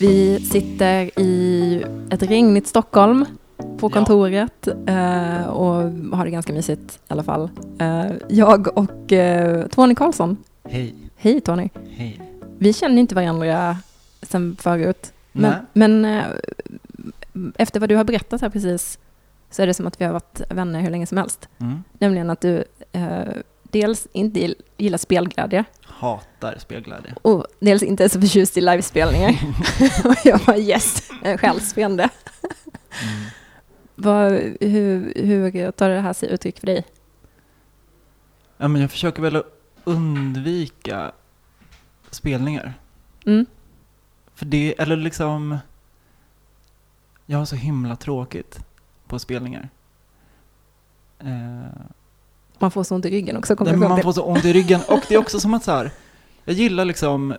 Vi sitter i ett regnigt Stockholm på kontoret eh, och har det ganska mysigt i alla fall. Eh, jag och eh, Tony Karlsson. Hej. Hej Tony. Hej. Vi känner inte varandra sen förut. Men, Nej. men efter vad du har berättat här precis så är det som att vi har varit vänner hur länge som helst. Mm. Nämligen att du dels inte gill- gillar spelglädje Hatar spelglädje. och dels inte är så förtjust i livespelningar. och jag var yes, en själsfrände. Mm. Vad, hur, hur tar det här sig uttryck för dig? Ja, men jag försöker väl att undvika spelningar. Mm. För det, eller liksom... Jag har så himla tråkigt på spelningar. Eh, Man får så ont i ryggen också, nej, man får så ont i ryggen. Och det är också som att så här, jag gillar liksom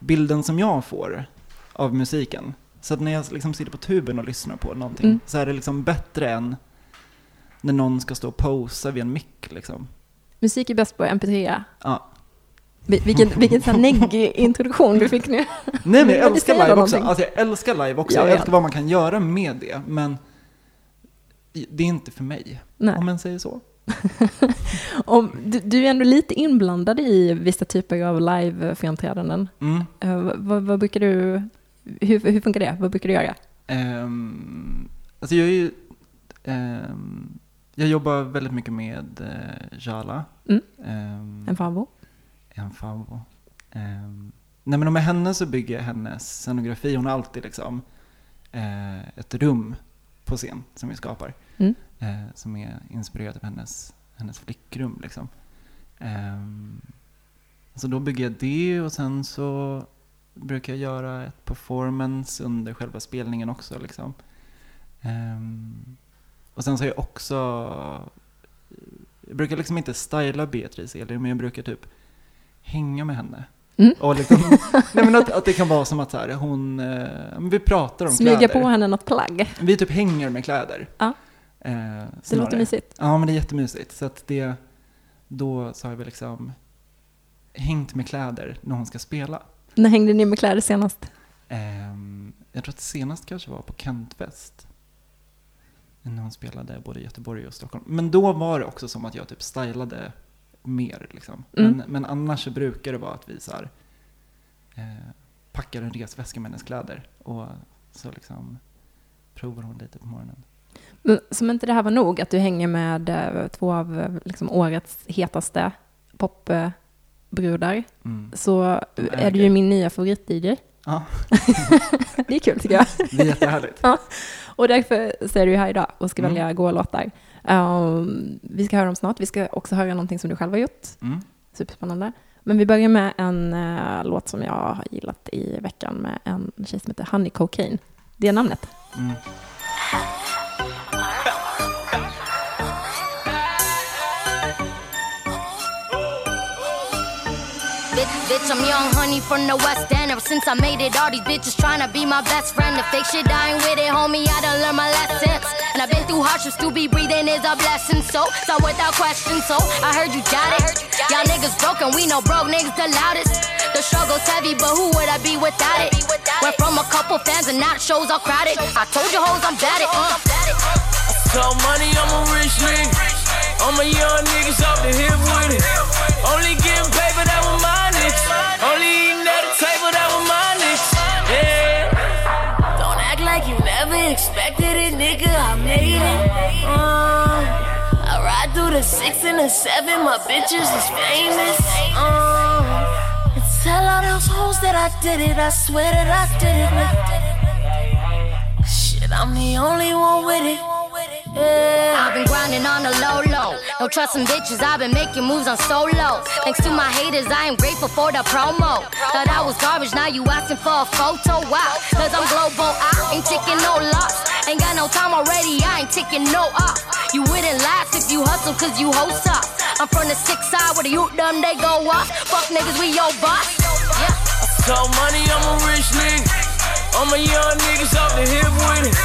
bilden som jag får av musiken. Så att när jag liksom sitter på tuben och lyssnar på någonting Mm. så är det liksom bättre än när någon ska stå och posa vid en mick liksom. Musik är bäst på MP3. Ja. Vi- Vilken, vilken sån neggig introduktion du fick nu. Nej men jag älskar live också. Alltså jag älskar live också. Jag Jag älskar vad man kan göra med det. Men det är inte för mig. Nej. Om man säger så. Om, du, du är ändå lite inblandad i vissa typer av live-framträdanden. Mm. Uh, vad, vad, vad brukar du, hur, hur funkar det? Vad brukar du göra? Ehm, alltså jag är ju... ehm, jag jobbar väldigt mycket med uh, Jala. Mm. Ehm, En favvo? en favvo. Um, nej men med henne så bygger jag hennes scenografi. Hon har alltid liksom eh, ett rum på scen som vi skapar. Mm. Eh, som är inspirerat av hennes, hennes flickrum. Liksom. Ehm, så då bygger jag det och sen så brukar jag göra ett performance under själva spelningen också. Liksom. Ehm, och sen så har jag också, jag brukar liksom inte styla Beatrice Elin, men jag brukar typ hänga med henne. Mm. Och liksom, nej men att, att det kan vara som att så här, hon, eh, vi pratar om Smyga kläder. på henne något plagg? Vi typ hänger med kläder. Ja. Eh, Det snarare. låter mysigt. Ja, men det är jättemysigt. Så att det, då så har vi liksom hängt med kläder när hon ska spela. När hängde ni med kläder senast? Ehm, jag tror att senast kanske var på Kentfest. När hon spelade både i Göteborg och Stockholm. Men då var det också som att jag typ stylade mer. Liksom. Mm. Men, men annars så brukar det vara att vi så här, eh, packar en resväska med hennes kläder. Och så liksom provar hon lite på morgonen. Men Som inte det här var nog, att du hänger med eh, två av eh, liksom, årets hetaste popbrudar, Mm. så De är du ju min nya favorit-DJ. Ja, Det är kul tycker jag. det är jättehärligt. Och därför så är du här idag och ska Mm. välja gå-låtar. Um, vi ska höra dem snart. Vi ska också höra någonting som du själv har gjort. Mm. Superspännande. Men vi börjar med en eh, låt som jag har gillat i veckan med en tjej som heter Honey Cocaine. Det är namnet. Mm. I'm young honey from the West End. Ever since I made it, all these bitches trying to be my best friend. The fake shit, I ain't with it, homie. I done learned my lessons. And I've been through hardships, still be breathing is a blessing. So, so without question, so I heard you got it. Y'all niggas broken, we know broke niggas the loudest. The struggle's heavy, but who would I be without it? Went from a couple fans and not shows all crowded. I told you hoes I'm bad at. Uh. Talk money, I'm a rich nigga. All my young niggas off the hip with it. Only getting paper, that was my. Only eating at the table, that was my niggas. Yeah. Don't act like you never expected it, nigga. I made it. Uh, I ride through the six and the seven, my bitches is famous. Uh, and tell all those hoes that I did it, I swear that I did it. Shit, I'm the only one with it. Low. trust some bitches, I've been making moves on solo. Thanks to my haters, I am grateful for the promo. Thought I was garbage, now you asking for a photo. Wow, cause I'm global, I ain't taking no loss. Ain't got no time already, I ain't taking no off. You wouldn't last if you hustle, cause you host up. I'm from the six side where the youth them they go off. Fuck niggas, we your boss. Yeah. Talk money, I'm a rich nigga. All my young niggas off the hip with it.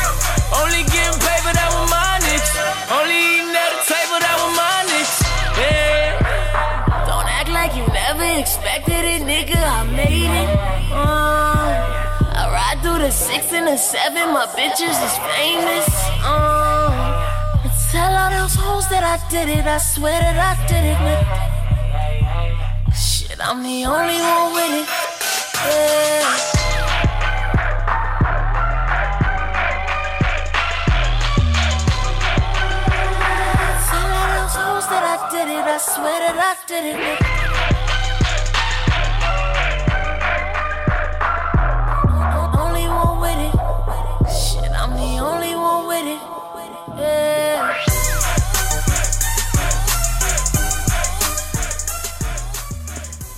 Only getting paper, that was my niggas. Only eating at nigga. I made it. Uh, I ride through the six and the seven, my bitches is famous. Um, tell all those hoes that I did it, I swear that I did it. With Shit, I'm the only one with it. Yeah. Tell all those hoes that I did it, I swear that I did it. With it. Yeah.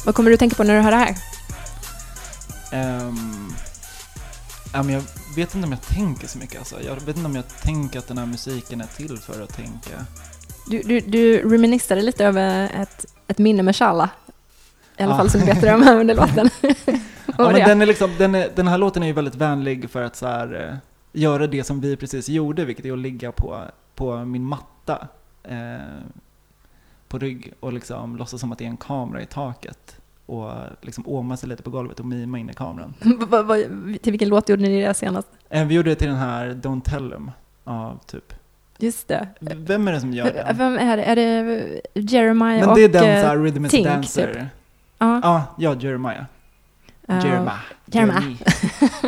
Vad kommer du tänka på när du hör det här? Men jag vet inte om jag tänker så mycket alltså. Jag vet inte om jag tänker att den här musiken är till för att tänka. Du, du, du reminissade lite över ett, ett minne med Shala. I alla Ja. fall som du berättade om här under låten. Ja, men den, är liksom, den, är, den här låten är ju väldigt vänlig för att så här, eh, göra det som vi precis gjorde, vilket är att ligga på, på min matta eh, på rygg och liksom låtsas som att det är en kamera i taket och liksom åma sig lite på golvet och mima in i kameran. Till vilken låt gjorde ni det senast? Eh, vi gjorde det till den här Don't Tell Them av typ, Just det. vem är det som gör den? Vem är det? Är det Jeremiah Men och... det är den eh, så här Rhythm is Tink, Dancer. typ. Ja. Ja, ja, Jeremiah. eh, Jeremiah. Jeremiah.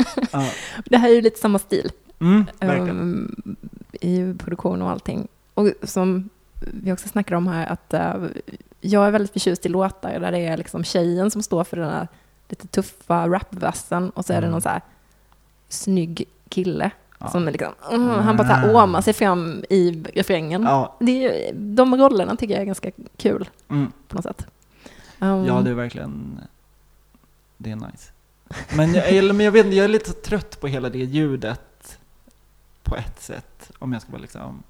Ja. Det här är ju lite samma stil. Mm, um, i produktion och allting. Och som vi också snackade om här, att eh, jag är väldigt förtjust i låtar där det är liksom tjejen som står för den här lite tuffa rapversen och så är det Mm. någon så här snygg kille Ja. som är liksom, mm, han bara här åmar sig fram i refrängen. Ja, Det är, de rollerna tycker jag är ganska kul mm. på något sätt. Um, ja, det är verkligen, det är nice. Men jag, eller, men jag vet jag är lite trött på hela det ljudet på ett sätt, om jag ska vara liksom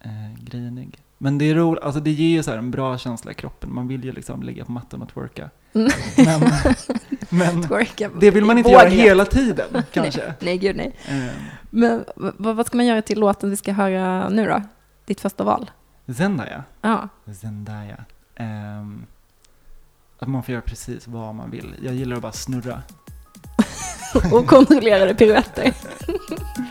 eh, grinig. Men det är roligt, alltså det ger ju så här en bra känsla i kroppen, man vill ju liksom ligga på mattan och twerka. Mm. Men, men twerka det vill man inte i göra hela tiden, kanske. Nej, gud nej. Eh, Men v- vad ska man göra till låten vi ska höra nu då? Ditt första val? Zendaya. Ja. Zendaya. Ehm, att man får göra precis vad man vill. Jag gillar att bara snurra. och kontrollerade piruetter.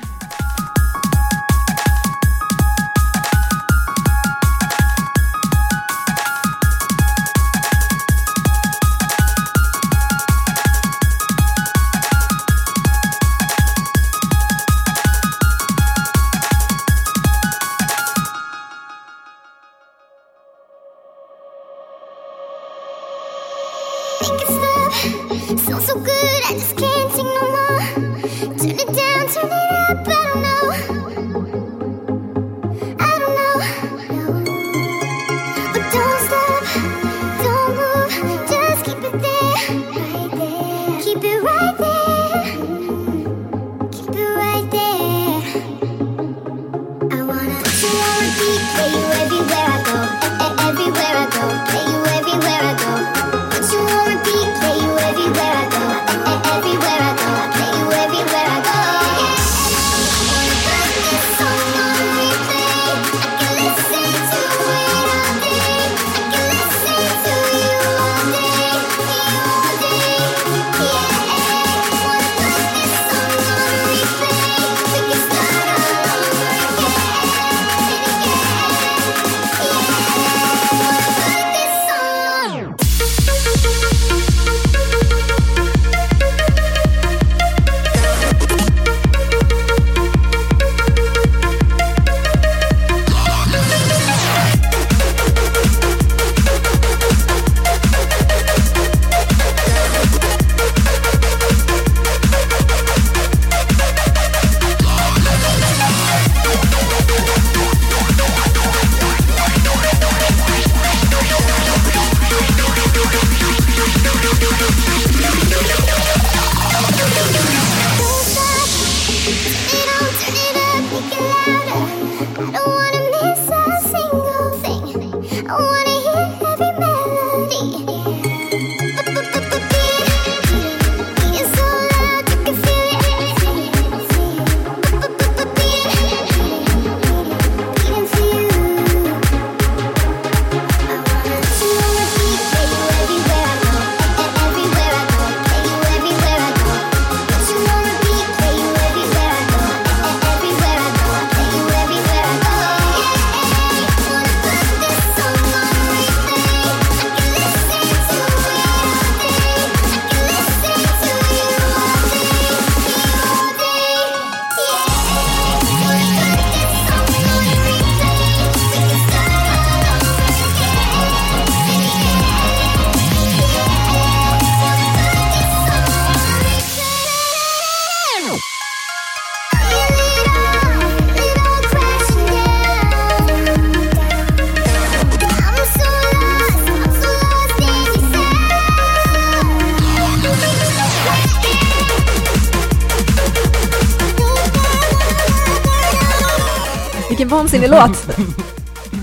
vansinnig låt.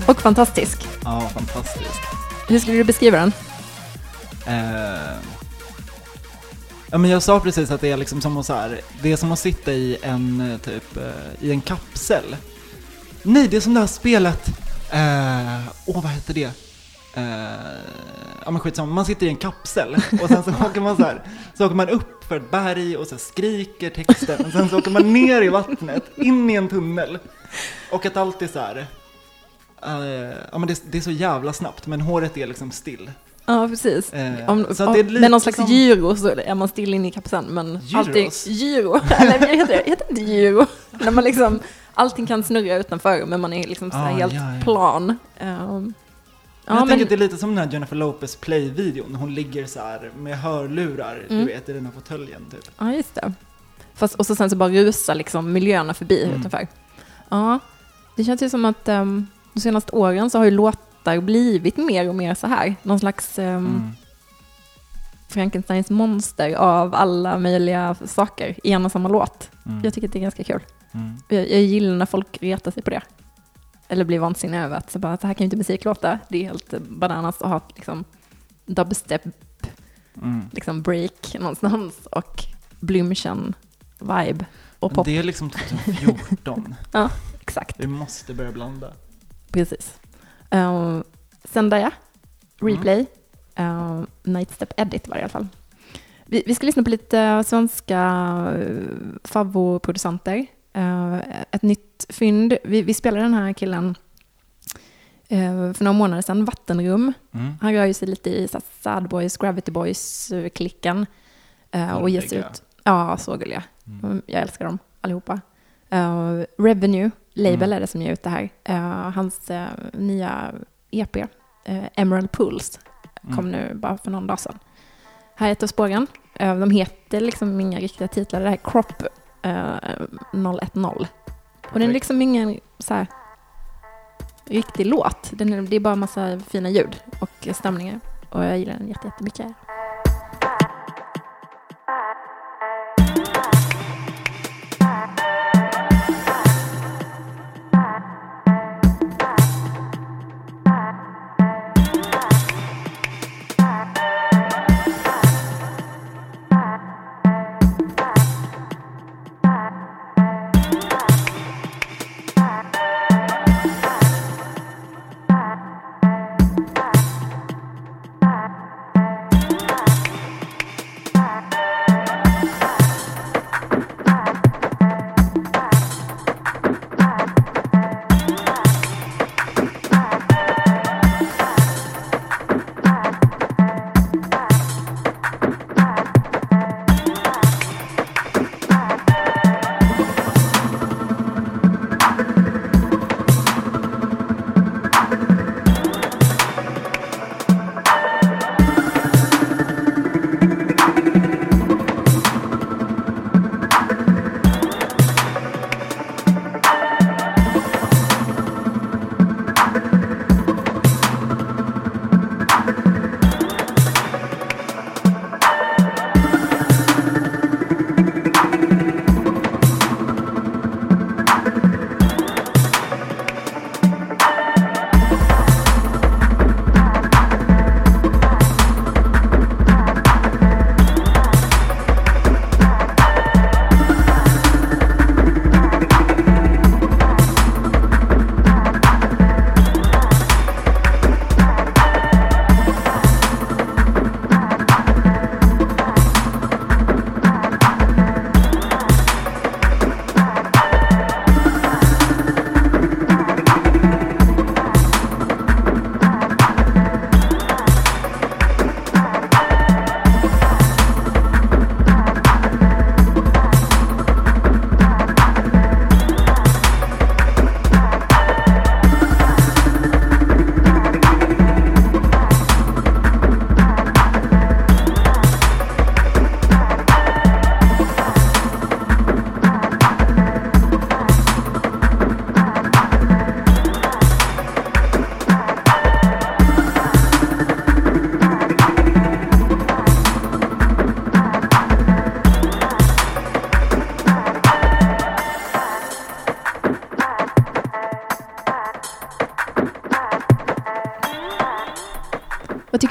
Och fantastisk. Ja, fantastisk. Hur skulle du beskriva den? Eh, ja, men jag sa precis att det är liksom som att, så här, det är som att sitta i en, eh, typ, eh, i en kapsel. Nej, det är som det här spelet, åh vad heter det? Ja men skitsamma, man sitter i en kapsel och sen så åker man så här, så åker man upp för ett berg och så skriker texten och sen så åker man ner i vattnet, in i en tunnel. Och att allt är så här, eh, ja men det, det är så jävla snabbt men håret är liksom still. Ja, precis. Eh, Om, så att det är om, med någon slags som- gyro så är man still inne i kapseln, men allting... Gyros? Gyro? Eller vad heter det? Heter inte gyro? När man liksom, allting kan snurra utanför, men man är liksom Ah, helt ja, ja. plan. Um, Men ja, jag men, tänker att det är lite som den här Jennifer Lopez play-videon. Hon ligger så här med hörlurar, Mm. du vet, i den här fåtöljen typ. ja, just det. Fast, och så sen så bara rusar liksom miljöerna förbi Mm. utanför. Ja, det känns ju som att um, de senaste åren så har ju låtar blivit mer och mer så här. Någon slags um, Mm. Frankensteins monster av alla möjliga saker i en och samma låt. Mm. Jag tycker att det är ganska kul. Mm. Jag, jag gillar när folk retar sig på det. Eller blir vansinniga över att så bara, så här kan ju inte musik låta. Det är helt bananas att ha liksom dubstep, Mm. liksom break någonstans och blymchen vibe och pop. det är liksom 2014. Exakt, Vi måste börja blanda. precis. Uh, Zendaya, Mm. Replay, uh, Nightstep Edit var det i alla fall. Vi, vi ska lyssna på lite svenska uh, favoproducenter. Uh, ett nytt fynd. Vi, vi spelade den här killen uh, för några månader sedan, Vattenrum. Mm. Han rör ju sig lite i Sad Boys, Gravity Boys-klicken. Uh, och ger sig ut. Ja, så gulliga. Mm. Mm, Jag älskar dem allihopa. Uh, Revenue, label Mm. är det som ger ut det här. Uh, hans uh, nya EP, Emerald Pools, kom Mm. nu bara för någon dag sedan. Här är ett av spåren. De heter liksom inga riktiga titlar. Det här är Crop uh, 010. Och den är liksom ingen så här, riktig låt. Den är, det är bara massa fina ljud och stämningar. Och jag gillar den jätte- jättemycket.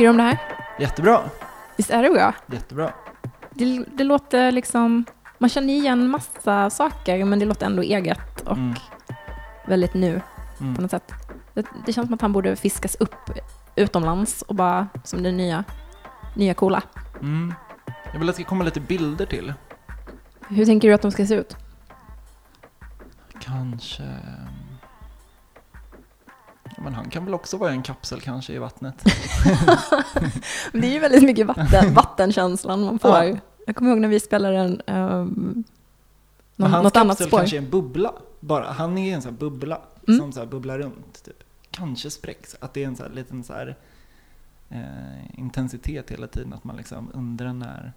Tycker du om det här? Jättebra. Visst är det bra? Jättebra. Det, det låter liksom... Man känner igen massa saker, men det låter ändå eget och Mm. väldigt nu Mm. på något sätt. Det, det känns som att han borde fiskas upp utomlands och bara som det nya, nya coola. Mm. Jag vill att det ska komma lite bilder till. Hur tänker du att de ska se ut? Kanske... Men han kan väl också vara en kapsel kanske i vattnet. Det är ju väldigt mycket vatten, vattenkänslan man får. Ja. Jag kommer ihåg när vi spelade en, um, någon, hans något annat spår. kanske är en bubbla. Bara. Han är en sån här bubbla Mm. som så här bubblar runt. Typ. Kanske spräcks. Att det är en sån här liten så här, eh, intensitet hela tiden. Att man liksom undrar när...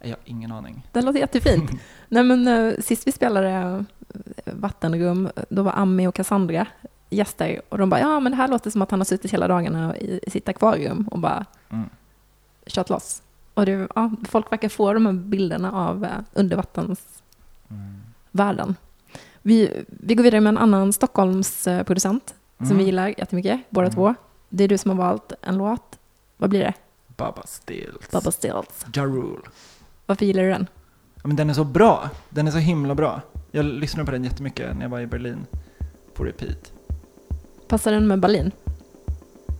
Jag har ingen aning. Det låter jättefint. Nej, men, eh, sist vi spelade eh, Vattenrum, då var Ami och Cassandra gäster och de bara, ja men det här låter som att han har suttit hela dagarna i, i sitt akvarium och bara Mm. kört loss. Och det, ja, folk verkar få de här bilderna av eh, undervattensvärlden. Mm. Vi, vi går vidare med en annan Stockholmsproducent som Mm. vi gillar jättemycket, båda Mm. två. Det är du som har valt en låt. Vad blir det? Baba Stills. Bubba Stills. Ja Rule. Varför gillar du den? Ja, men den är så bra. Den är så himla bra. Jag lyssnade på den jättemycket när jag var i Berlin. På repeat. Passar den med Berlin?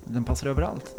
Den passar överallt.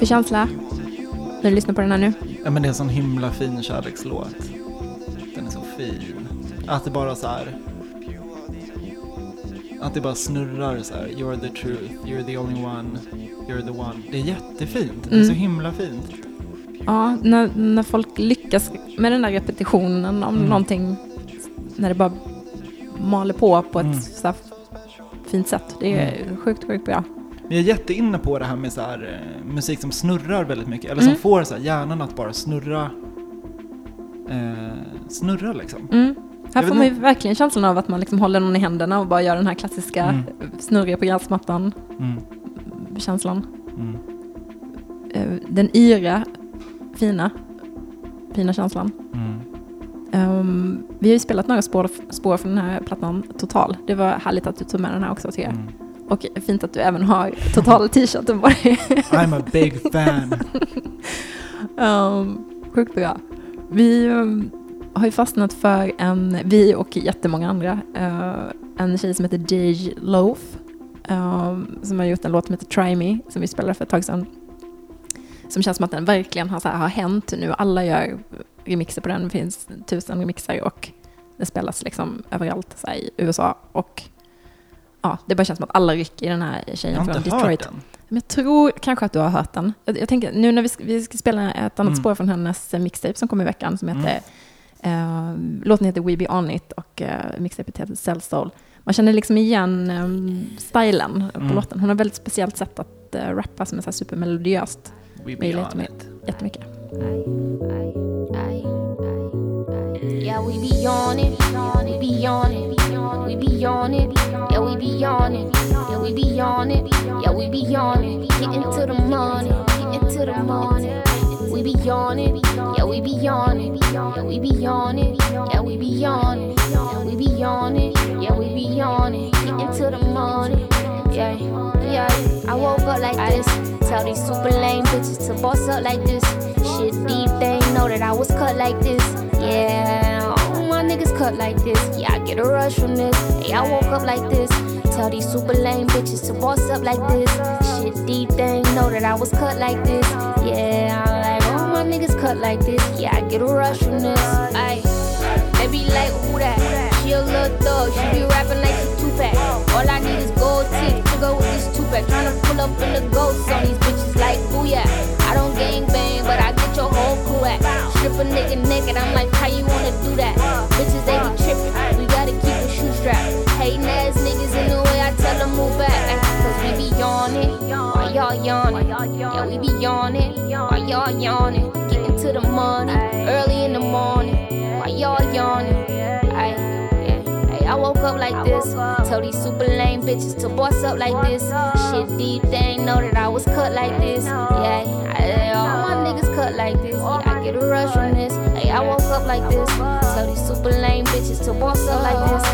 För känsla när du lyssnar på den här nu? Ja men det är en sån himla fin kärlekslåt. Den är så fin. Att det bara så här. Att det bara snurrar så här. You're the truth, you're the only one, you're the one. Det är jättefint. Det är Mm. så himla fint. Ja, när, när folk lyckas med den där repetitionen om Mm. någonting, när det bara maler på på ett Mm. så fint sätt. Det är sjukt, sjukt bra. Men jag är jätteinne på det här med så här, eh, musik som snurrar väldigt mycket. Eller som Mm. får så här, hjärnan att bara snurra. Eh, snurra liksom. Mm. Här får man ju verkligen känslan av att man liksom håller någon i händerna och bara gör den här klassiska Mm. snurriga på gräsmattan Mm. känslan. Mm. Eh, Den yra, fina, fina känslan. Ehm, vi har ju spelat några spår, spår från den här plattan Total. Det var härligt att du tog med den här också tycker jag. Och fint att du även har Total t-shirten på dig. I'm a big fan. um, sjukt bra. Vi um, har ju fastnat för en, vi och jättemånga andra, uh, en tjej som heter Dej Loaf. um, som har gjort en låt som heter Try Me, som vi spelade för ett tag sedan. Som känns som att den verkligen har, så här, har hänt nu. Alla gör remixer på den, det finns tusen remixer och det spelas liksom överallt så här, i USA. Och ja, det bara känns som att alla rycker i den här Jag tjejen har från inte Detroit. hört den. Men jag tror kanske att du har hört den. Jag, jag tänker, nu när vi ska, vi ska spela ett annat Mm. spår från hennes eh, mixtape som kommer i veckan som heter, eh, låten heter We Be On It och eh, mixtapet heter Cell Soul. Man känner liksom igen um, stilen på Mm. låten. Hon har väldigt speciellt sätt att uh, rappa som är så här supermelodiöst. We Jag be on jättemycket. it. Jättemycket. Yeah, we be on it. We be on it. We be on it. Yeah, we be on it. Yeah, we be on it. Yeah, we be on it. Getting to the money. Getting to the money. We be on it. Yeah, we be on it. Yeah, we be on it. Yeah, we be on it. Yeah, we be on it. Yeah, we be on it. Getting to the money. Yeah, yeah. I woke up like this. Tell these super lame bitches to boss up like this. Shit deep, they know that I was cut like this. Yeah, niggas cut like this. Yeah, I get a rush from this. Hey, I woke up like this. Tell these super lame bitches to boss up like this. Shit deep, they ain't know that I was cut like this. Yeah, I'm like, all my niggas cut like this. Yeah, I get a rush from this. Ay, they be like, who that? She a little thug. She be rapping like she two-pack. All I need is gold teeth to go with this two-pack. Tryna pull up in the ghost on these bitches like, ooh yeah. I don't gang bang, but I get your whole crew at. Strip a nigga naked, I'm like, how you wanna do that? Bitches, they be tripping. We gotta keep a shoe strap. Hating ass niggas in the way, I tell them move back. Cause we be yawning, while y'all yawning. Yeah, we be yawning, while y'all yawning. Getting to the money, early in the morning, while y'all yawning. Woke up like this. Tell these super lame bitches to boss up like this. Shit deep, they ain't know that I was cut like this. Yeah, I, all my niggas cut like this. Yeah, I get a rush from this. Hey, I woke up like this. Tell these super lame bitches to boss up like this.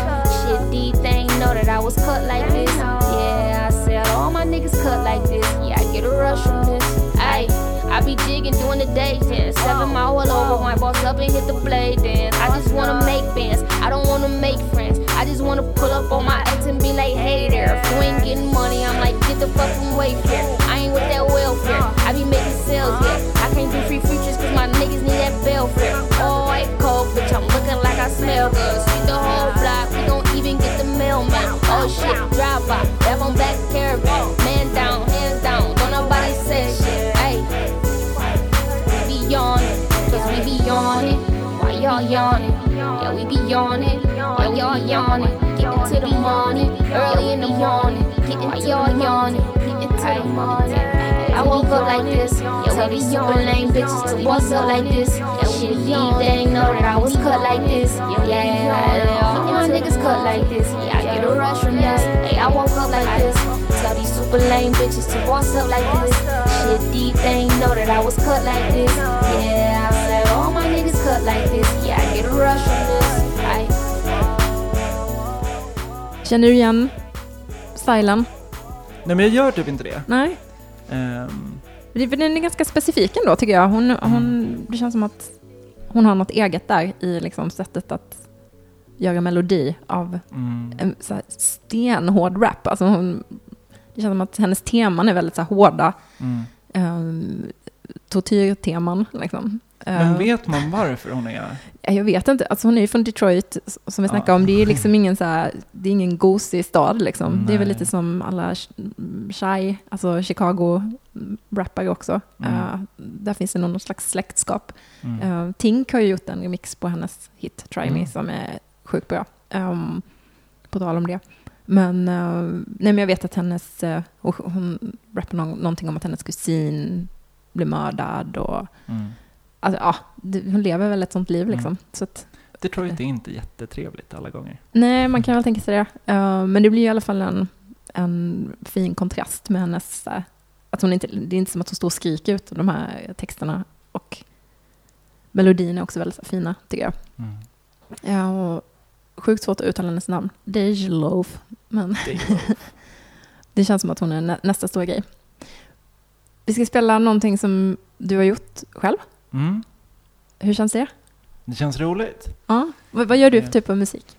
Shit deep, they ain't know that I was cut like this. Yeah, I said all my niggas cut like this. Yeah, I get a rush from this. Ayy. I be jigging doing the day dance. Seven mile all over, my boss up and hit the blade dance. I just wanna make bands, I don't wanna make friends. I just wanna pull up on my ex and be like, hey there. If you ain't getting money, I'm like, get the fuck from Wayfair. I ain't with that welfare, I be making sales, yeah. I can't do free features cause my niggas need that bill fare. Oh, white cold, bitch, I'm looking like I smell good. Sweep the whole block, we don't even get the mailman. Oh shit, drive by, back on back caravan. Man down, hands down, don't nobody say shit. Hey, we be yawning, cause we be yawning. Why y'all yawning? Yeah, we be yawning. Y'all yawning. Getting to the morning, early in the morning. Getting y'all yawning? Getting to the morning. I woke up like this. Tell these super lame bitches to what's up like this. Yeah, shit deep, they ain't know that I was cut like this. Yeah, all my niggas cut like this. Yeah, I get a rush from this. Hey, I woke up like this. Tell these super lame bitches to what's up like this. Shit deep, they ain't know that I was cut like this. Yeah, all my niggas cut like this. Yeah, I get a rush from this. Känner du igen stilen? Nej men jag gör typ inte det. Nej? För Den är ganska specifik ändå tycker jag. Hon, hon, det känns som att hon har något eget där i liksom sättet att göra melodi av mm, en så här stenhård rap. Alltså hon, det känns som att hennes teman är väldigt så här hårda. mm. Um, tortyrteman liksom. Men Eh, vet man varför hon är... Jag vet inte, alltså hon är ju från Detroit som vi snackade om. Det är liksom ingen så här, det är ingen gosig stad liksom. Det är väl lite som alla sh- Shy, alltså Chicago-rappare också. Mm. Eh, där finns det någon slags släktskap. Mm. Uh, Tink har ju gjort en remix på hennes hit Try Me Mm. som är sjukt bra. Um, på tal om det. Men, eh, nej, men jag vet att hennes, och hon någon, någonting om att hennes kusin blev mördad och Mm. Alltså, ja, hon lever väl ett sånt liv Mm. liksom. Så att, Detroit är inte jättetrevligt alla gånger. nej, man kan väl tänka sig det. Eh, men det blir i alla fall en, en fin kontrast med hennes, eh, att hon inte, det är inte som att hon står och skriker ut de här texterna och melodierna är också väldigt fina tycker jag. Mm. Ja, och sjukt svårt att uttala hennes namn. Dej Love. Men det känns som att hon är nä nästa stora grej. Vi ska spela någonting som du har gjort själv. Mm. Hur känns det? Det känns roligt. Ja. Vad, vad gör du för typ av musik?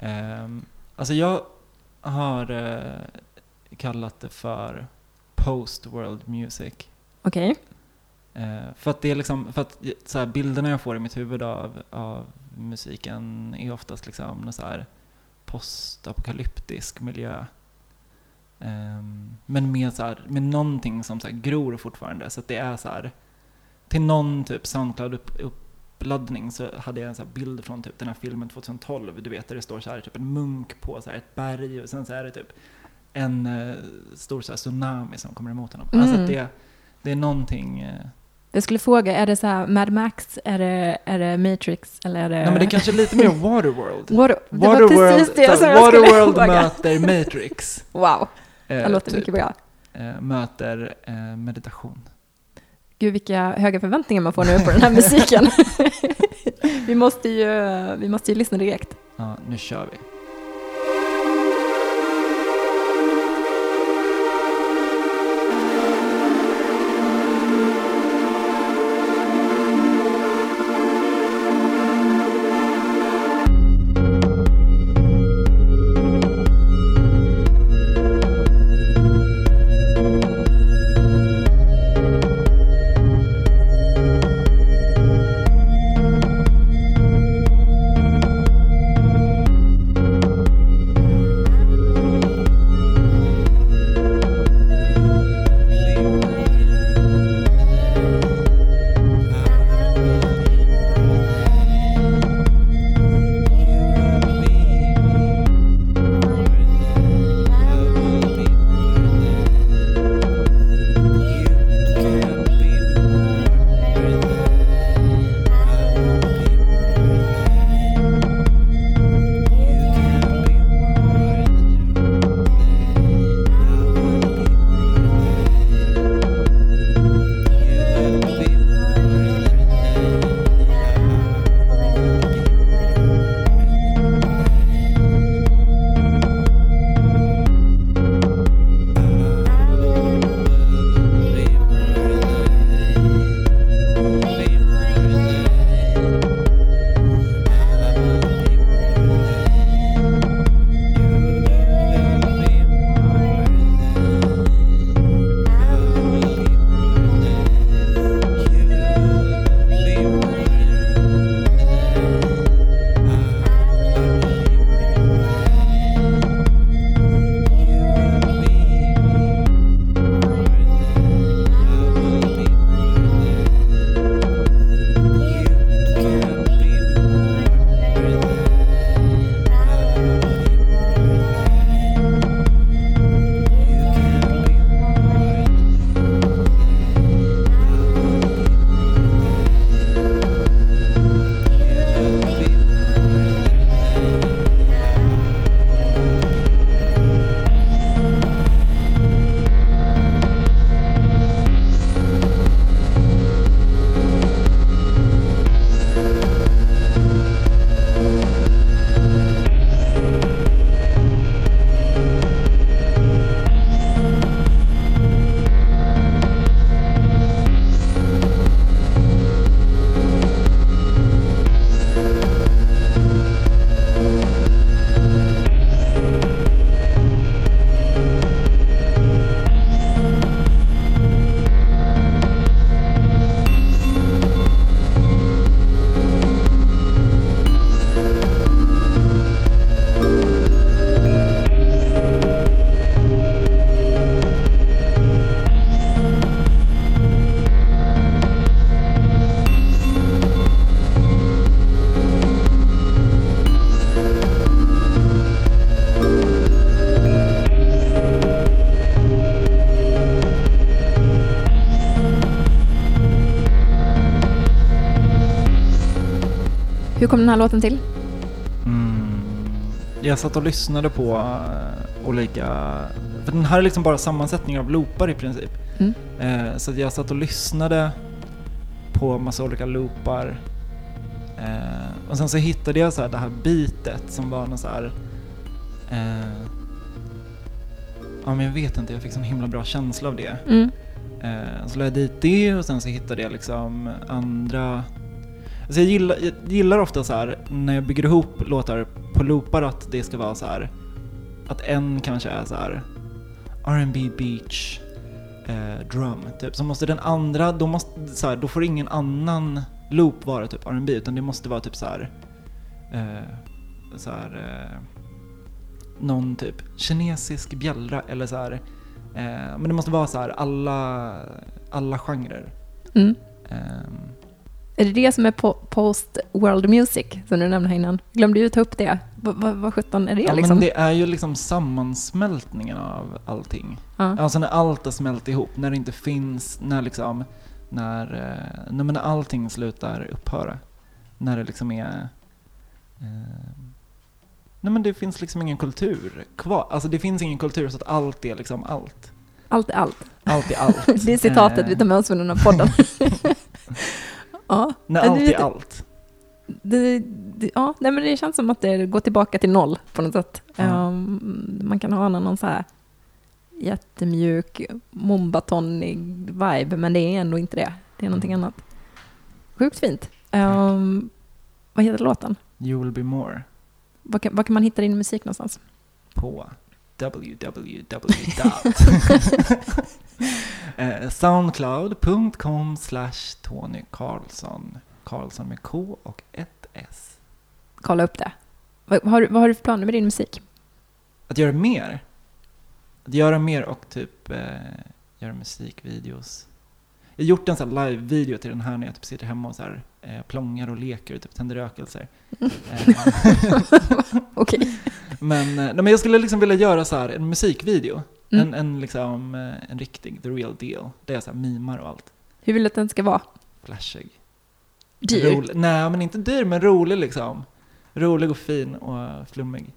Um, alltså jag har eh, kallat det för post-world music. Okej. Eh, för att det är liksom, för att så här, bilderna jag får i mitt huvud av, av musiken är oftast liksom så här postapokalyptisk miljö. Ehm, men med, så här, med någonting som så här gror fortfarande. Så det är så här, till någon typ Soundcloud-uppladdning så hade jag en så bild från typ den här filmen 2012. Du vet där det står så här, typ en munk på så här ett berg och sen så är det typ en eh, stor så här tsunami som kommer emot honom. Alltså Mm. att det, det är någonting eh, Jag skulle fråga, är det så här Mad Max, är det, är det Matrix eller är det... Nej men det är kanske lite mer Waterworld. Water, det var Waterworld, precis det som jag Waterworld fråga. möter Matrix. Wow, Eh, det låter typ, mycket bra. eh, möter eh, meditation. Gud vilka höga förväntningar man får nu på den här musiken. vi, måste ju, vi måste ju lyssna direkt. Ja, nu kör vi. Kom den här låten till? Mm. Jag satt och lyssnade på eh, olika... För den här är liksom bara sammansättningar av loopar i princip. Mm. Eh, så jag satt och lyssnade på massa olika loopar. Eh, och sen så hittade jag så här det här beatet som var någon så här... Eh, ja men jag vet inte, jag fick sån himla bra känsla av det. Mm. Så la jag dit det och sen så hittade jag liksom andra... Alltså jag, gillar, jag gillar ofta så här när jag bygger ihop låtar på loopar att det ska vara så här att en kanske är så här R&B beach eh, drum typ. Så måste den andra, då, måste, så här, då får ingen annan loop vara typ R&B utan det måste vara typ så här, eh, så här eh, någon typ kinesisk bjällra eller så här Eh, men det måste vara så här alla, alla genrer. Mm. Är det det som är po- post world music som du nämnde här innan? Glömde ju ta upp det. Va- Vad sjutton är det ja, liksom? men det är ju liksom sammansmältningen av allting. Ja. Alltså när allt har smält ihop, när det inte finns, när liksom, när, eh, när, när allting slutar upphöra. När det liksom är, eh, nej men det finns liksom ingen kultur kvar. Alltså det finns ingen kultur så att allt är liksom allt. Allt är allt. Allt är allt. Det är citatet vi tar med oss från den här podden. ja, När allt är allt. det, det, ja nej, men det känns som att det går tillbaka till noll på något sätt. Ja. Ehm, man kan ha någon så här jättemjuk, mombatonig vibe, men det är ändå inte det. Det är någonting annat. Sjukt fint. Ehm, vad heter låten? You will be more. Var kan, var kan man hitta din musik någonstans? på www. Soundcloud.com slash Tony Karlsson. Karlsson med K och ett S. Kolla upp det. Vad, har, du- vad har du för planer med din musik? Att göra mer. Att göra mer och typ eh, göra musikvideos. Jag har gjort en sån live-video till den här när jag typ sitter hemma och så här, eh, plångar och leker och typ tänder rökelser. Eh, Okej. Men, eh, nej, men jag skulle liksom vilja göra så här en musikvideo. Mm. En, en, liksom, eh, en riktig, the real deal. Där jag så här mimar och allt. Hur vill du att den ska vara? Flashig. Dyr? Rolig. Nej, men inte dyr, men rolig liksom. Rolig och fin och flummig.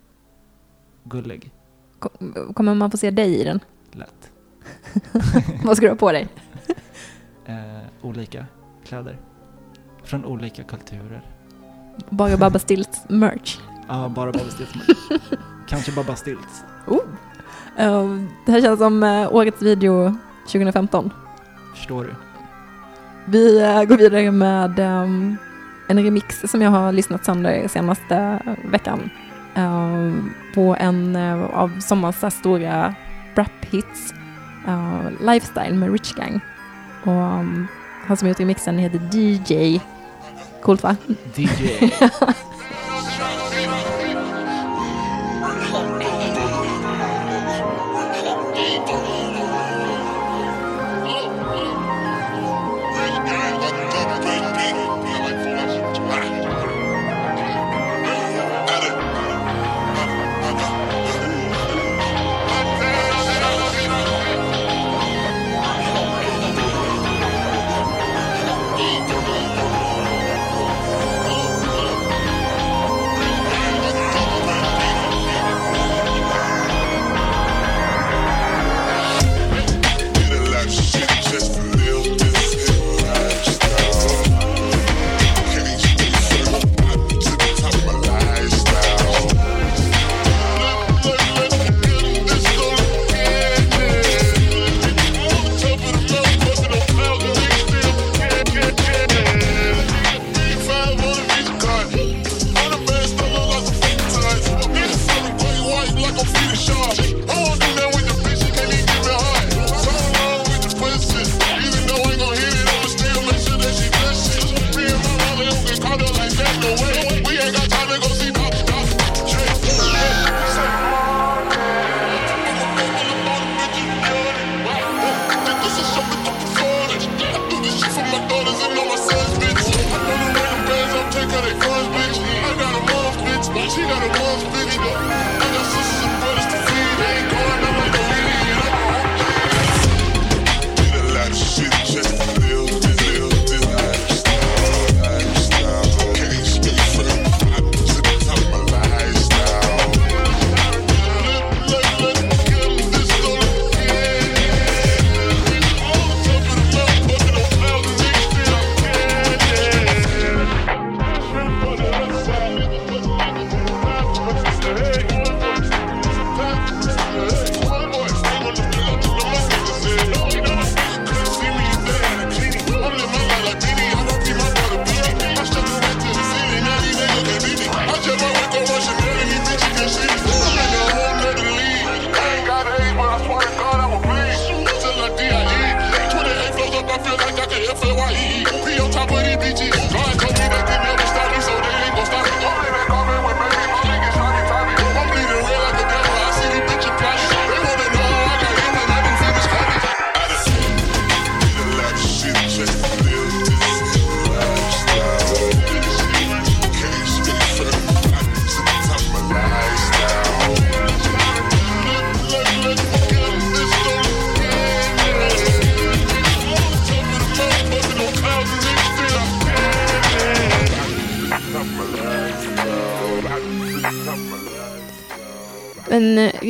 Gullig. Ko- Kommer man få se dig i den? Lätt. Vad ska du ha på dig? Eh, olika kläder. Från olika kulturer. Bara Babba Stilts merch. Ja, bara Babba Stilts. Kanske Babba Stilts. Ehm, det här känns som eh, årets video 2015. Förstår du? Vi eh, går vidare med ehm, en remix som jag har lyssnat sönder senaste veckan. Ehm, på en eh, av här stora rap-hits. Lifestyle med Rich Gang. Och um, han som gjort remixen heter DJ. Coolt va? DJ.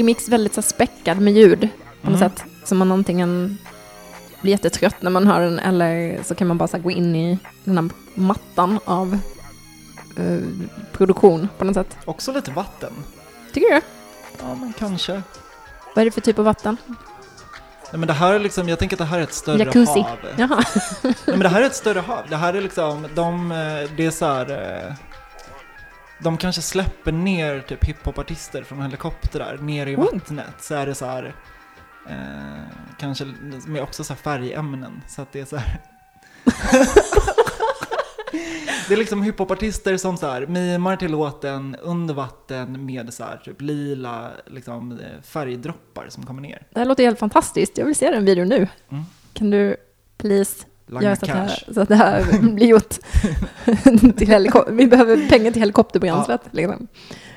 Eh, remix väldigt så späckad med ljud på något Mm. sätt. Så man antingen blir jättetrött när man hör den eller så kan man bara så gå in i den här mattan av eh, produktion på något sätt. Också lite vatten. Tycker du? Ja, men kanske. Vad är det för typ av vatten? Nej, men det här är liksom, jag tänker att det här är ett större Jacuzzi. hav. Jaha. Nej, men det här är ett större hav. Det här är liksom, de, eh, det är så här, eh, de kanske släpper ner typ hiphopartister från helikoptrar ner i vattnet. Så är det så här, eh, kanske med också så här färgämnen. Så att det är så här. Det är liksom hiphopartister som så här mimar till låten under vatten med så här typ lila liksom, eh, färgdroppar som kommer ner. Det här låter helt fantastiskt. Jag vill se den videon nu. Mm. Kan du please Langa göra så cash. här, så att det här blir gjort till Vi behöver pengar till helikopterbränslet. Liksom.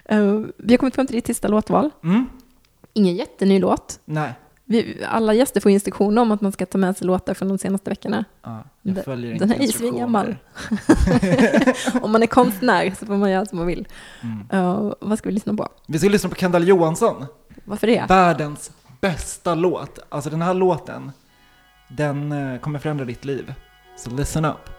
Eh, vi har kommit fram till ditt sista låtval. Mm? Ingen jätteny låt. Nej. Vi, alla gäster får instruktioner om att man ska ta med sig låtar från de senaste veckorna. Ja, jag följer den här är svingammal. om man är konstnär så får man göra som man vill. Mm. Eh, vad ska vi lyssna på? Vi ska lyssna på Kendall Johansson. Varför det? Världens bästa låt. Alltså den här låten, den eh, kommer förändra ditt liv. Så listen up.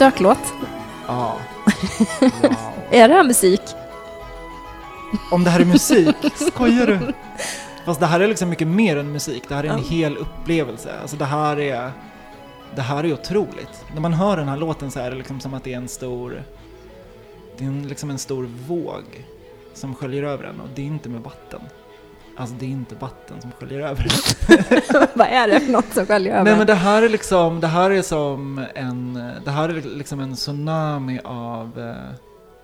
Stöklåt, Ja. Wow. är det här musik? Om det här är musik, skojar du? Fast det här är liksom mycket mer än musik, det här är en Ja. hel upplevelse. Alltså det här är, det här är otroligt. När man hör den här låten så är det liksom som att det är en stor, det är en, liksom en stor våg som sköljer över en och det är inte med vatten. Alltså det är inte vatten som sköljer över. Vad är det för något som sköljer över? Nej men det här är liksom, det här är som en, det här är liksom en tsunami av, eh,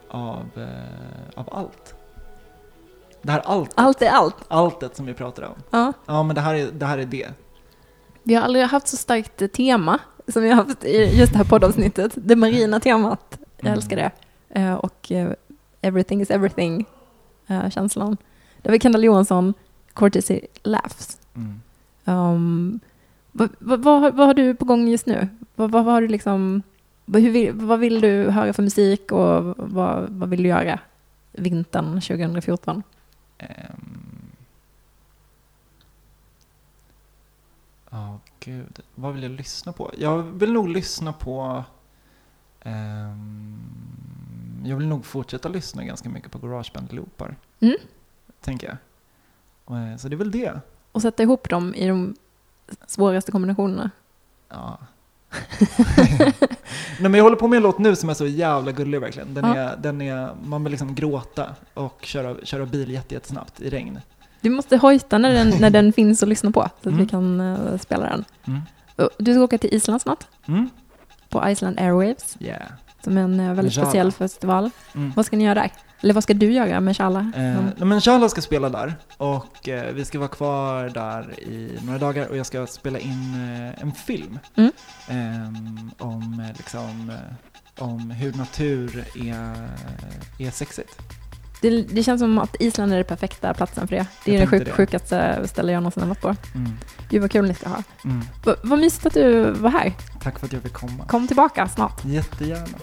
av, eh, av allt. Det här allt, Allt är allt. alltet som vi pratar om. Ja. Ja men det här är det. Här är det. Vi har aldrig haft så starkt tema som vi har haft i just det här poddavsnittet. Det marina temat. Jag Mm. älskar det. Eh, och everything is everything-känslan. Det var Kendall Johansson, Courtesy Laughs. Mm. Um, vad, vad, vad, har- vad har du på gång just nu? Vad, har du liksom... Vill, vad vill du höra för musik och vad, vill du göra vintern 2014? Ehm. Ja, gud. Vad vill jag lyssna på? Jag vill nog lyssna på... ehm, jag vill nog fortsätta lyssna ganska mycket på Garageband-loopar. Mm. Tänker jag. Eh, Så det är väl det. Och sätta ihop dem i de svåraste kombinationerna. Ja. Nej, men jag håller på med en låt nu som är så jävla gullig verkligen. Den Ja. är, den är, man vill liksom gråta och köra, köra bil jätte- jättesnabbt i regn. Du måste hojta när den, när den finns att lyssna på, så att Mm. vi kan eh, spela den. Mm. Du ska åka till Island snart, Mm. på Iceland Airwaves, Yeah. som är en eh, väldigt Jala. speciell festival. Mm. Vad ska ni göra där? Eller vad ska du göra med Shala? Eh, men Charla ska spela där och eh, vi ska vara kvar där i några dagar och jag ska spela in eh, en film Mm. Ehm, om, eh, liksom, eh, om hur natur är, är sexigt. Det, det känns som att Island är den perfekta platsen för det. Det är Jag det, sjuk, det. sjukaste stället jag någonsin har varit på. Mm. Gud vad kul ni ska ha. Mm. Va, vad mysigt att du var här. Tack för att jag fick komma. Kom tillbaka snart. Jättegärna.